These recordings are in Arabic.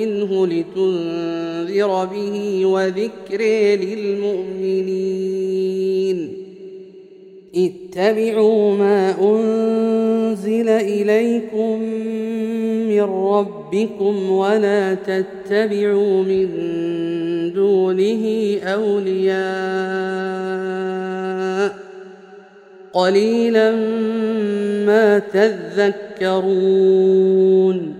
منه لتنذر به وذكر للمؤمنين. اتبعوا ما أنزل إليكم من ربكم ولا تتبعوا من دونه أولياء. قليلا ما تذكرون.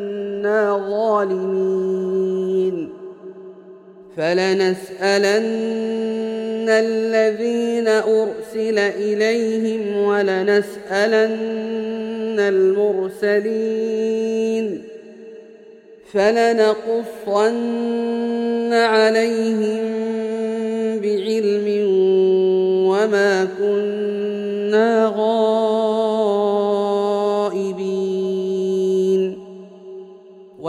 ظالمين. فلنسألن الذين أرسل إليهم ولنسألن المرسلين. فلنقصن عليهم بعلم وما كنا غائبين.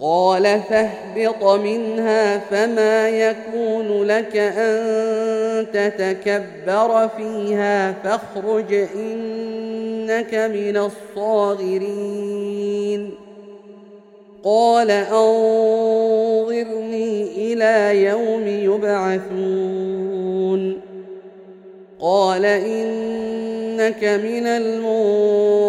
قال فاهبط منها فما يكون لك أن تتكبر فيها فاخرج إنك من الصاغرين قال أنظرني إلى يوم يبعثون قال إنك من المنظرين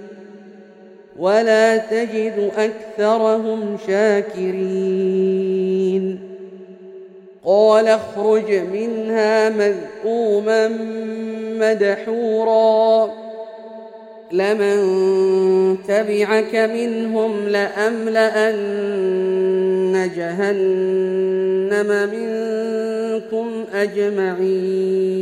ولا تجد أكثرهم شاكرين. قال اخرج منها مذءوما مدحورا. لمن تبعك منهم لأملأن جهنم منكم أجمعين.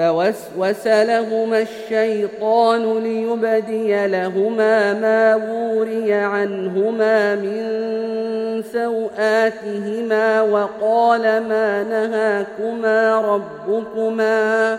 فوسوس لهما الشيطان ليبدي لهما ما وري عنهما من سوآتهما وقال ما نهاكما ربكما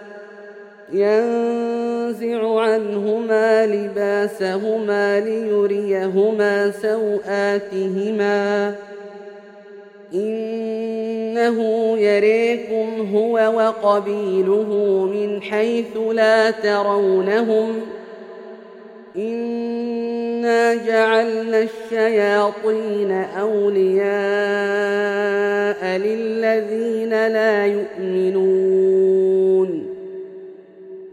ينزع عنهما لباسهما ليريهما سوآتهما. إنه يريكم هو وقبيله من حيث لا ترونهم. إنا جعلنا الشياطين أولياء للذين لا يؤمنون.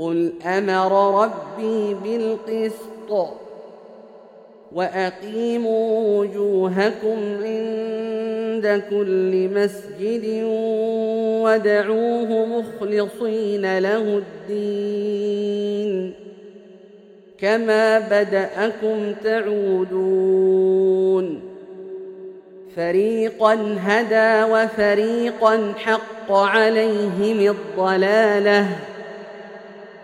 قل أمر ربي بالقسط وأقيموا وجوهكم عند كل مسجد ودعوه مخلصين له الدين كما بدأكم تعودون فريقا هدى وفريقا حق عليهم الضلاله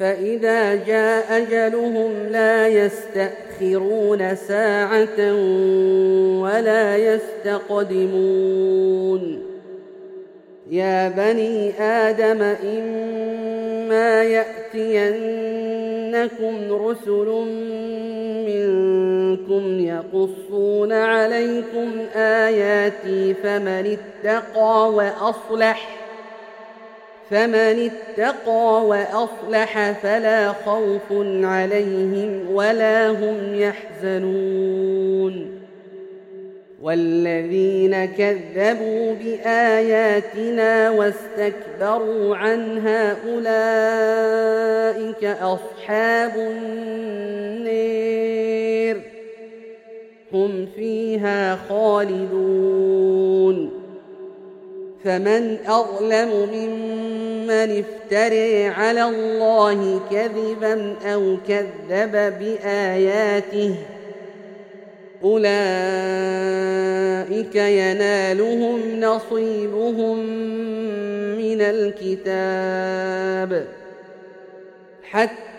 فإذا جاء أجلهم لا يستأخرون ساعة ولا يستقدمون. يا بني آدم إما يأتينكم رسل منكم يقصون عليكم آياتي فمن اتقى وأصلح فمن اتقى وأصلح فلا خوف عليهم ولا هم يحزنون. والذين كذبوا بآياتنا واستكبروا عنها أولئك أصحاب النير. هم فيها خالدون. فمن أظلم ممن افتري على الله كذبا أو كذب بآياته أولئك ينالهم نصيبهم من الكتاب حتى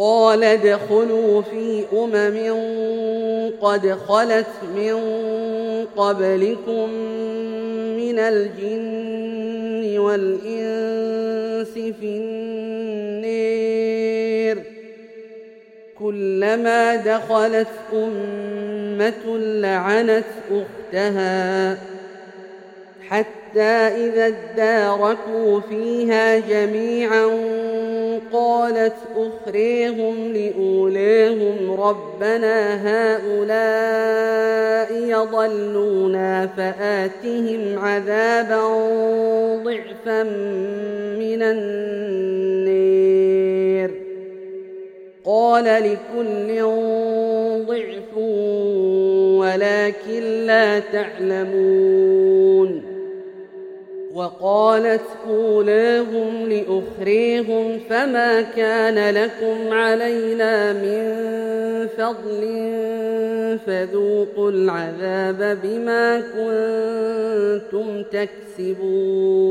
قال ادخلوا في أمم قد خلت من قبلكم من الجن والإنس في النير كلما دخلت أمة لعنت أختها حتى إذا اداركوا فيها جميعا قالت أخريهم لأوليهم ربنا هؤلاء يضلونا فآتهم عذابا ضعفا من النير. قال لكل ضعف ولكن لا تعلمون. وقالت أولاهم لأخريهم فما كان لكم علينا من فضل فذوقوا العذاب بما كنتم تكسبون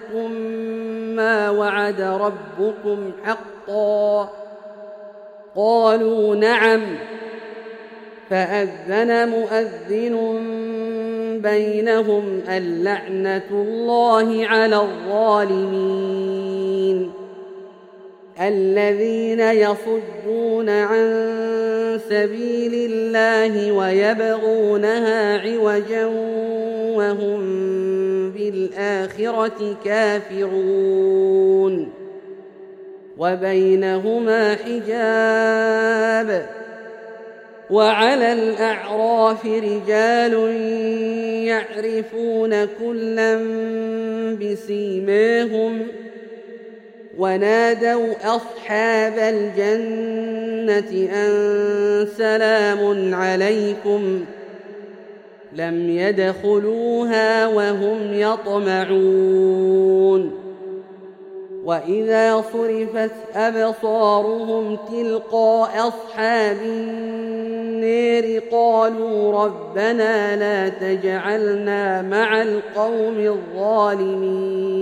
ما وعد ربكم حقا. قالوا نعم. فأذن مؤذن بينهم اللعنة الله على الظالمين. الذين يصدون عن سبيل الله ويبغونها عوجا وهم بالآخرة كافرون وبينهما حجاب وعلى الأعراف رجال يعرفون كلا بسيماهم ونادوا أصحاب الجنة أن سلام عليكم لم يدخلوها وهم يطمعون. وإذا صرفت أبصارهم تلقاء أصحاب النار قالوا ربنا لا تجعلنا مع القوم الظالمين.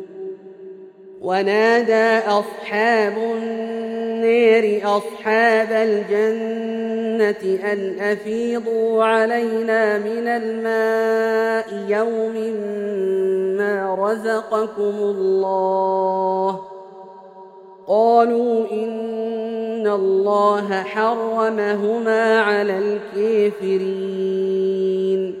ونادى أصحاب النار أصحاب الجنة أن أفيضوا علينا من الماء يوم ما رزقكم الله. قالوا إن الله حرمهما على الكافرين.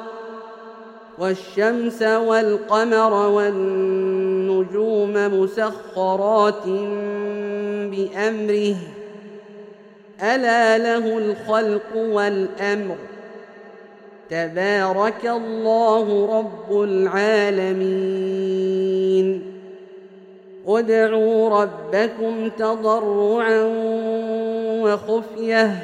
والشمس والقمر والنجوم مسخرات بأمره. ألا له الخلق والأمر. تبارك الله رب العالمين. ادعوا ربكم تضرعا وخفية.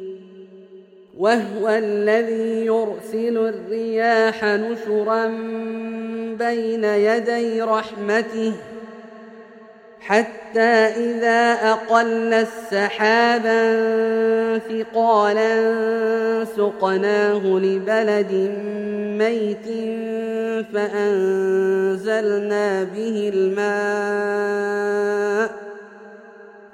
وهو الذي يرسل الرياح نشرا بين يدي رحمته حتى إذا أقل السحابا ثقالا سقناه لبلد ميت فأنزلنا به الماء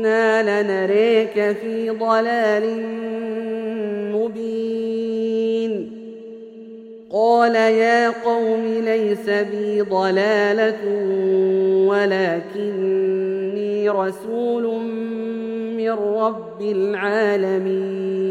إنا لنريك في ضلال مبين. قال يا قوم ليس بي ضلاله ولكني رسول من رب العالمين.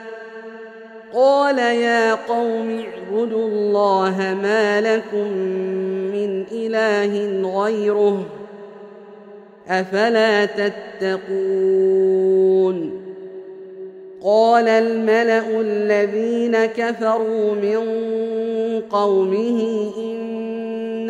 قال يا قوم اعبدوا الله ما لكم من إله غيره أفلا تتقون قال الملأ الذين كفروا من قومه إن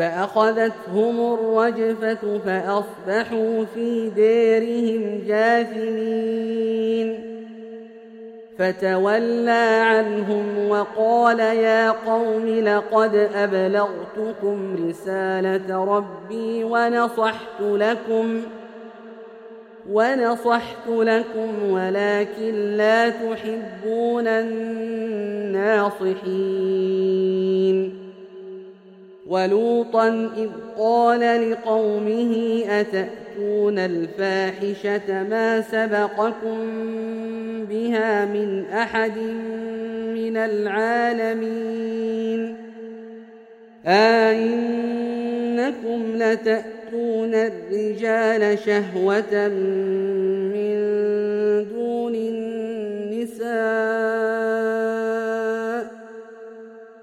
فأخذتهم الرجفة فأصبحوا في ديرهم جاثمين. فتولى عنهم وقال يا قوم لقد أبلغتكم رسالة ربي ونصحت لكم ونصحت لكم ولكن لا تحبون الناصحين. ولوطا إذ قال لقومه أتأتون الفاحشة ما سبقكم بها من أحد من العالمين أئنكم لتأتون الرجال شهوة من دون النساء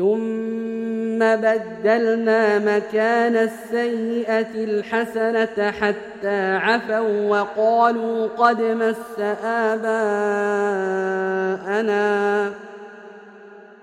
ثم بدلنا مكان السيئة الحسنة حتى عفوا وقالوا قد مس آباءنا.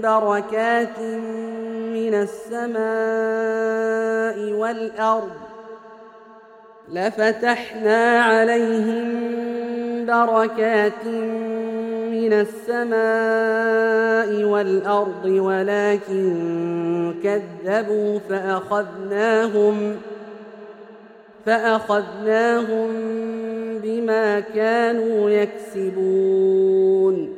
بركات من السماء والأرض لفتحنا عليهم بركات من السماء والأرض ولكن كذبوا فأخذناهم فأخذناهم بما كانوا يكسبون.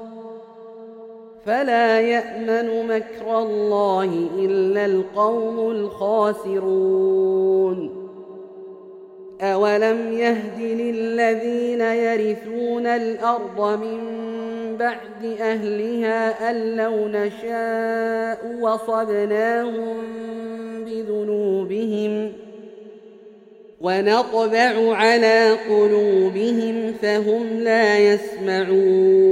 فلا يأمن مكر الله إلا القوم الخاسرون. أولم يهد للذين يرثون الأرض من بعد أهلها أن لو نشاء وصبناهم بذنوبهم ونطبع على قلوبهم فهم لا يسمعون.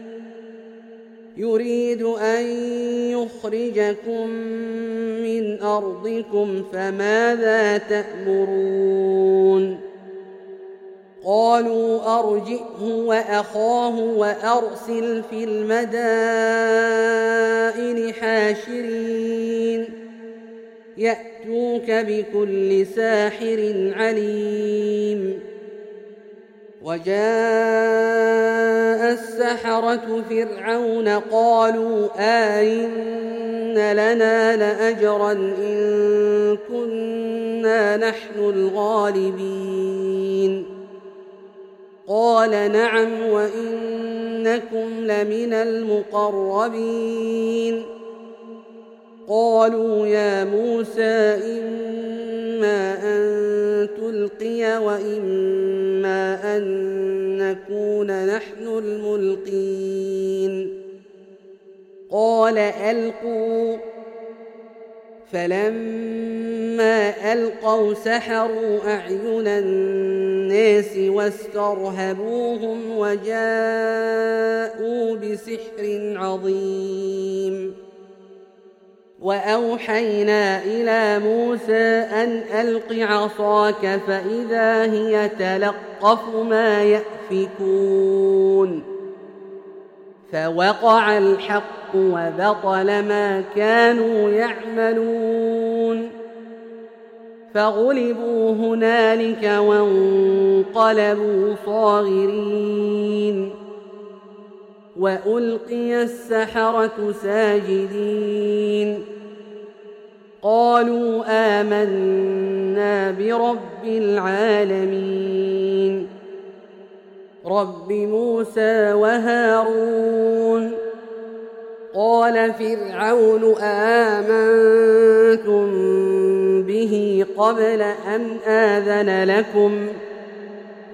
يريد أن يخرجكم من أرضكم فماذا تأمرون؟ قالوا أرجئه وأخاه وأرسل في المدائن حاشرين. يأتوك بكل ساحر عليم. وجاء السحرة فرعون قالوا آئن لنا لأجرا إن كنا نحن الغالبين. قال نعم وإنكم لمن المقربين. قالوا يا موسى إما أن تلقي وإما أن نكون نحن الملقين. قال ألقوا. فلما ألقوا سحروا أعين الناس واسترهبوهم وجاءوا بسحر عظيم. وأوحينا إلى موسى أن ألق عصاك فإذا هي تلقف ما يأفكون. فوقع الحق وبطل ما كانوا يعملون. فغلبوا هنالك وانقلبوا صاغرين. والقي السحره ساجدين قالوا امنا برب العالمين رب موسى وهارون قال فرعون امنتم به قبل ان اذن لكم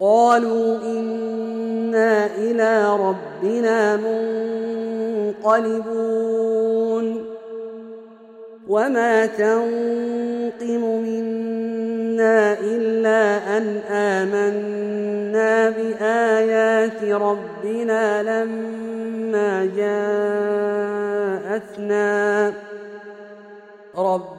قالوا إنا إلى ربنا منقلبون. وما تنقم منا إلا أن آمنا بآيات ربنا لما جاءتنا.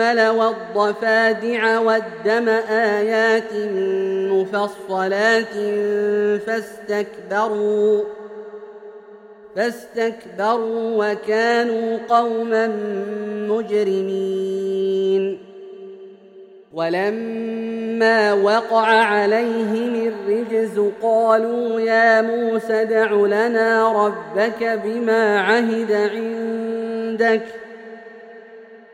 والقمل والضفادع والدم آيات مفصلات فاستكبروا فاستكبروا وكانوا قوما مجرمين. ولما وقع عليهم الرجز قالوا يا موسى ادع لنا ربك بما عهد عندك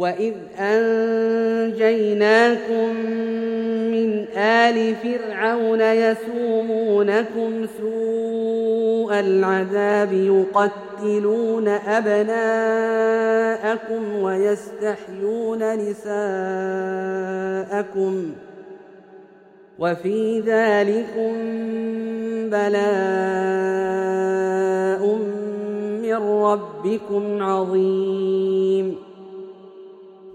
وإذ أنجيناكم من آل فرعون يسومونكم سوء العذاب يقتلون أبناءكم ويستحيون نساءكم وفي ذلكم بلاء من ربكم عظيم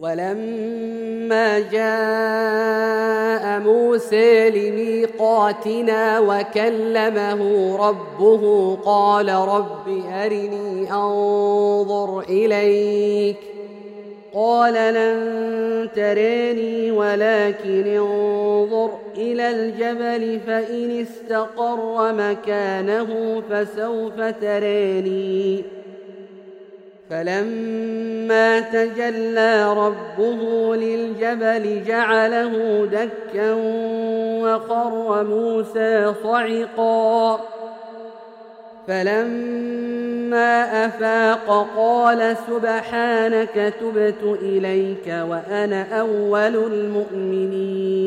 ولما جاء موسى لميقاتنا وكلمه ربه قال رب أرني أنظر إليك قال لن تريني ولكن انظر إلى الجبل فإن استقر مكانه فسوف تريني فلما تجلى ربه للجبل جعله دكا وخر موسى صعقا. فلما أفاق قال سبحانك تبت إليك وأنا أول المؤمنين.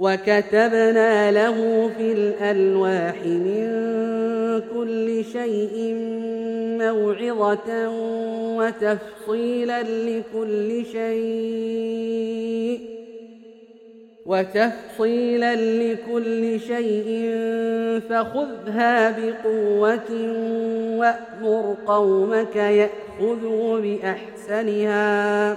وكتبنا له في الألواح من كل شيء موعظة وتفصيلا لكل شيء وتفصيلا لكل شيء فخذها بقوة وأمر قومك يأخذوا بأحسنها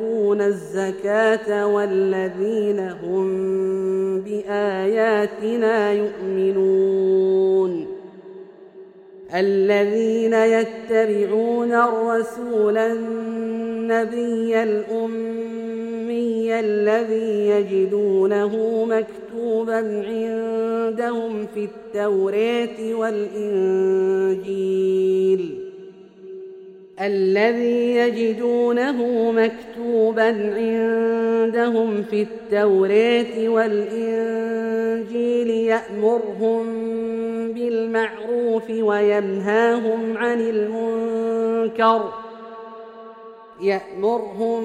ويؤتون الزكاه والذين هم باياتنا يؤمنون الذين يتبعون الرسول النبي الأمي الذي يجدونه مكتوبا عندهم في التوراة والإنجيل الذي يجدونه مكتوبا عندهم في التوراة والإنجيل يأمرهم بالمعروف وينهاهم عن المنكر يأمرهم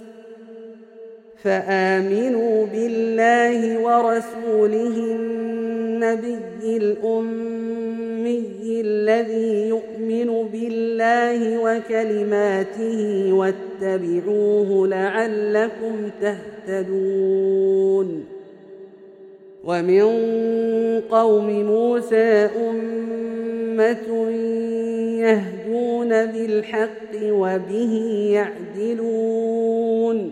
فآمنوا بالله ورسوله النبي الأمي الذي يؤمن بالله وكلماته واتبعوه لعلكم تهتدون. ومن قوم موسى أمة يهدون بالحق وبه يعدلون.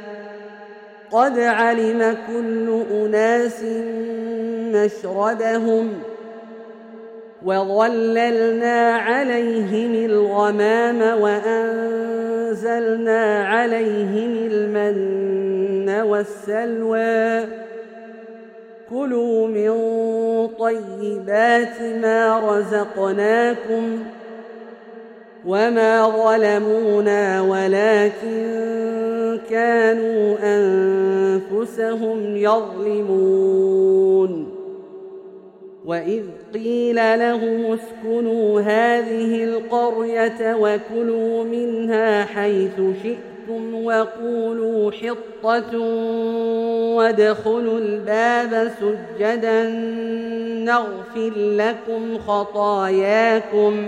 قد علم كل أناس مشربهم وظللنا عليهم الغمام وأنزلنا أنزلنا عليهم المن والسلوى. كلوا من طيبات ما رزقناكم وما ظلمونا ولكن كانوا أنفسهم يظلمون وإذ قيل لهم اسكنوا هذه القرية وكلوا منها حيث شئتم وقولوا حطة وادخلوا الباب سجدا نغفر لكم خطاياكم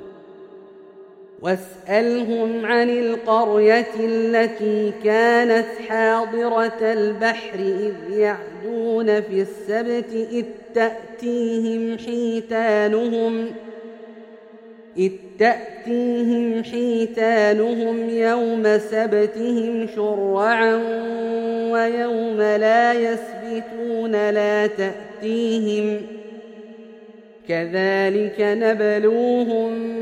واسألهم عن القرية التي كانت حاضرة البحر إذ يعدون في السبت إذ تأتيهم حيتانهم إذ تأتيهم حيتانهم يوم سبتهم شرعا ويوم لا يسبتون لا تأتيهم كذلك نبلوهم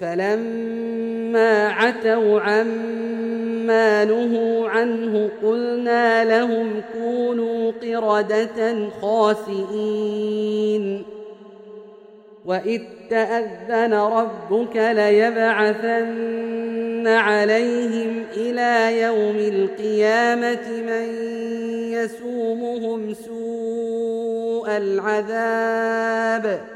فلما عتوا عما نهوا عنه قلنا لهم كونوا قردة خاسئين وإذ تأذن ربك ليبعثن عليهم إلى يوم القيامة من يسومهم سوء العذاب ۖ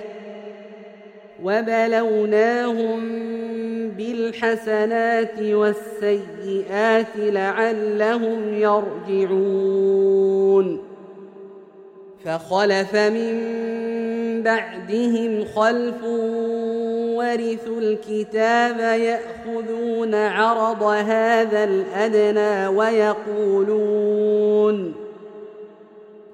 وبلوناهم بالحسنات والسيئات لعلهم يرجعون. فخلف من بعدهم خلف ورثوا الكتاب يأخذون عرض هذا الأدنى ويقولون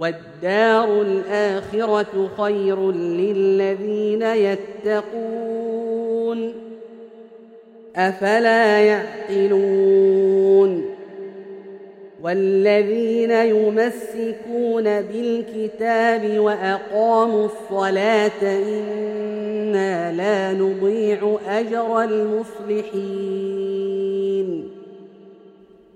والدار الآخرة خير للذين يتقون. أفلا يعقلون؟ والذين يمسكون بالكتاب وأقاموا الصلاة إنا لا نضيع أجر المصلحين.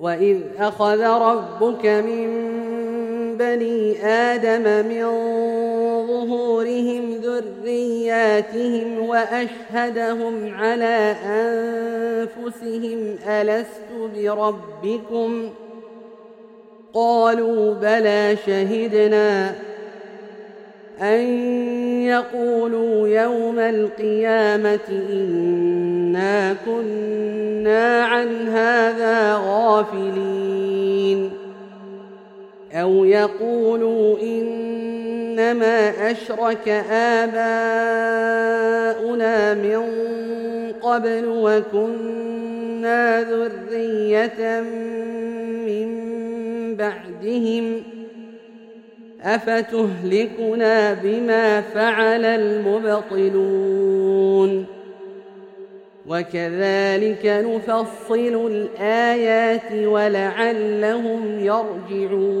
وإذ أخذ ربك من بني آدم من ظهورهم ذرياتهم وأشهدهم على أنفسهم ألست بربكم ؟ قالوا بلى شهدنا أن يقولوا يوم القيامة إنا كنا عن هذا غافلين. أو يقولوا إنما أشرك آباؤنا من قبل وكنا ذرية من بعدهم افتهلكنا بما فعل المبطلون وكذلك نفصل الايات ولعلهم يرجعون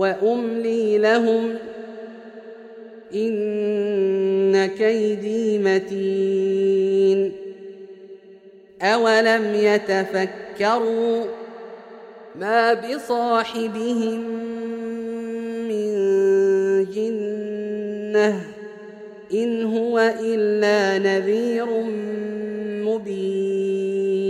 وأملي لهم إن كيدي متين. أولم يتفكروا ما بصاحبهم من جنة إن هو إلا نذير مبين.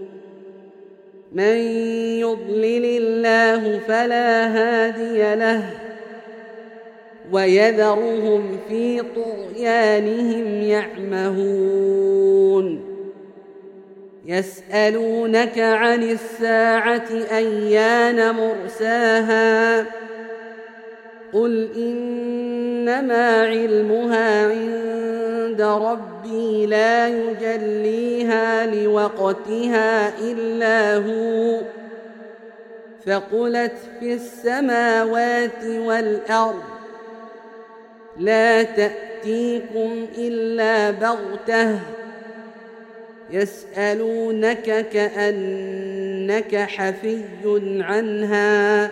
من يضلل الله فلا هادي له ويذرهم في طغيانهم يعمهون. يسألونك عن الساعة أيان مرساها قل انما علمها عند ربي لا يجليها لوقتها الا هو فقلت في السماوات والارض لا تاتيكم الا بغته يسالونك كانك حفي عنها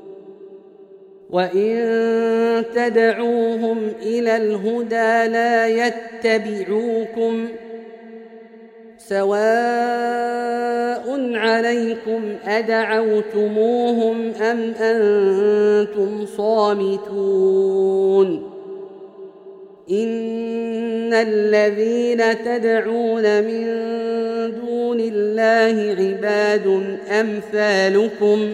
وان تدعوهم إلى الهدى لا يتبعوكم سواء عليكم ادعوتموهم ام أنتم صامتون ان الذين تدعون من دون الله عباد امثالكم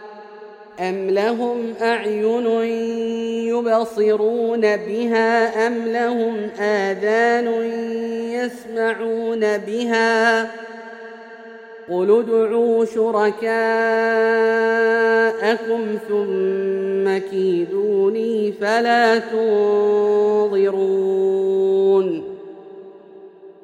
أم لهم أعين يبصرون بها أم لهم آذان يسمعون بها قل ادعوا شركاءكم ثم كيدوني فلا تنظرون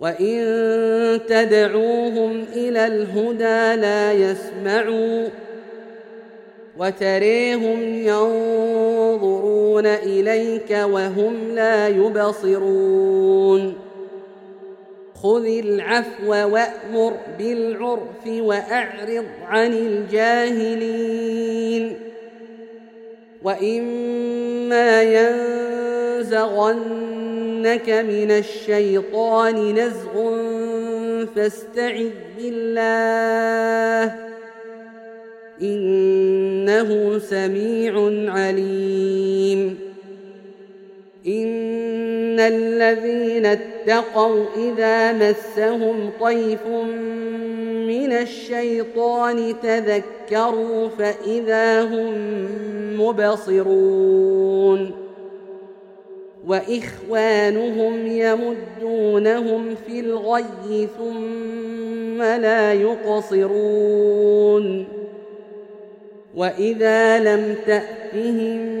وان تدعوهم إلى الهدى لا يسمعوا وتريهم ينظرون اليك وهم لا يبصرون خذ العفو وامر بالعرف واعرض عن الجاهلين واما ينزغنك من الشيطان نزغ فاستعذ بالله انه سميع عليم ان الذين اتقوا اذا مسهم طيف من الشيطان تذكروا فاذا هم مبصرون واخوانهم يمدونهم في الغي ثم لا يقصرون واذا لم تاتهم